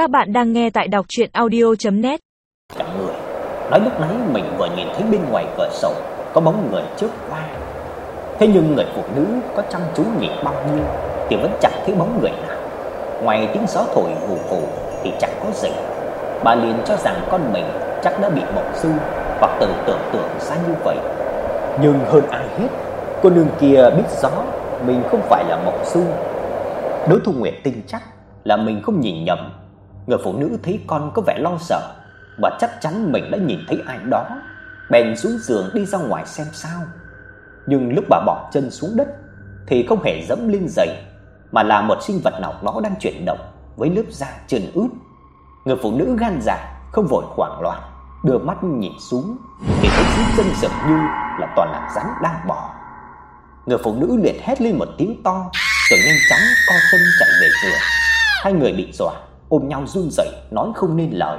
Các bạn đang nghe tại đọc chuyện audio.net Cả người Nói lúc nãy mình vừa nhìn thấy bên ngoài cửa sổ, Có bóng người trước qua. Thế nhưng người phụ nữ có chăm chú nhìn bao nhiêu Thì vẫn chẳng thấy bóng người nào. Ngoài tiếng gió thổi hù hù Thì chẳng có gì. Bà liền cho rằng con mình chắc đã bị mộng du Hoặc tự tưởng tượng ra như vậy. Nhưng hơn ai hết, Cô nương kia biết rõ Mình không phải là mộng du Đối thu Nguyệt tin chắc là mình không nhìn nhầm. Người phụ nữ thấy con có vẻ lo sợ, Và chắc chắn mình đã nhìn thấy ai đó Bèn xuống giường đi ra ngoài xem sao. Nhưng lúc bà bỏ chân xuống đất Thì không hề dẫm lên giày, Mà là một sinh vật nào đó đang chuyển động Với lớp da trơn ướt. Người phụ nữ gan dạ Không vội hoảng loạn, Đưa mắt nhìn xuống Thì thấy dưới chân dường như là toàn là rắn đang bò. Người phụ nữ liệt hét lên một tiếng to, Rồi nhanh chóng co chân chạy về giường. Hai người bị dọa ôm nhau run rẩy nói không nên lời.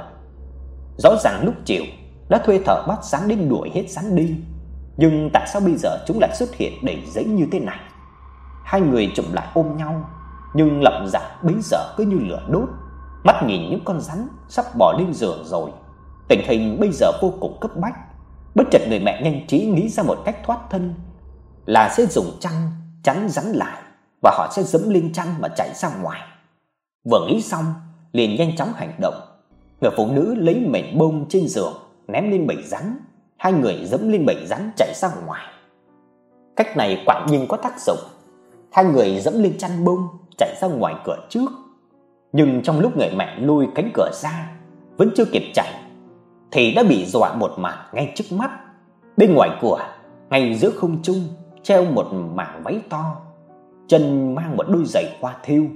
Rõ ràng lúc chiều đã thuê thợ bắt sáng đến đuổi hết sáng đi, nhưng tại sao bây giờ chúng lại xuất hiện đầy giấy như thế này? Hai người chụm lại ôm nhau, nhưng lập dạ bấy giờ cứ như lửa đốt, mắt nhìn những con rắn sắp bò lên giường rồi. Tình hình bây giờ vô cùng cấp bách. Bất chợt người mẹ nhanh trí nghĩ ra một cách thoát thân, là sẽ dùng chăn chắn rắn lại và họ sẽ giẫm lên chăn mà chạy ra ngoài. Vừa nghĩ xong, liền nhanh chóng hành động. Người phụ nữ lấy mảnh bông trên giường ném lên bầy rắn, hai người giẫm lên bầy rắn chạy ra ngoài. Cách này quả nhiên có tác dụng. Hai người giẫm lên chăn bông chạy ra ngoài cửa trước. Nhưng trong lúc người mẹ lôi cánh cửa ra, vẫn chưa kịp chạy thì đã bị dọa một màn ngay trước mắt. Bên ngoài cửa, ngay giữa không trung treo một mảng váy to, chân mang một đôi giày hoa thêu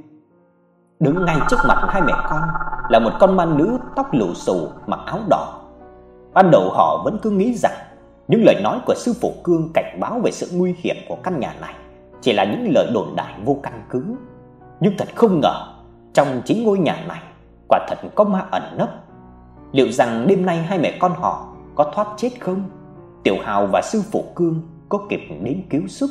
Đứng ngay trước mặt hai mẹ con là một con ma nữ tóc lù xù mặc áo đỏ. Ban đầu họ vẫn cứ nghĩ rằng những lời nói của sư phụ Cương cảnh báo về sự nguy hiểm của căn nhà này chỉ là những lời đồn đại vô căn cứ. Nhưng thật không ngờ, trong chính ngôi nhà này quả thật có ma ẩn nấp. Liệu rằng đêm nay hai mẹ con họ có thoát chết không? Tiểu Hào và sư phụ Cương có kịp đến cứu giúp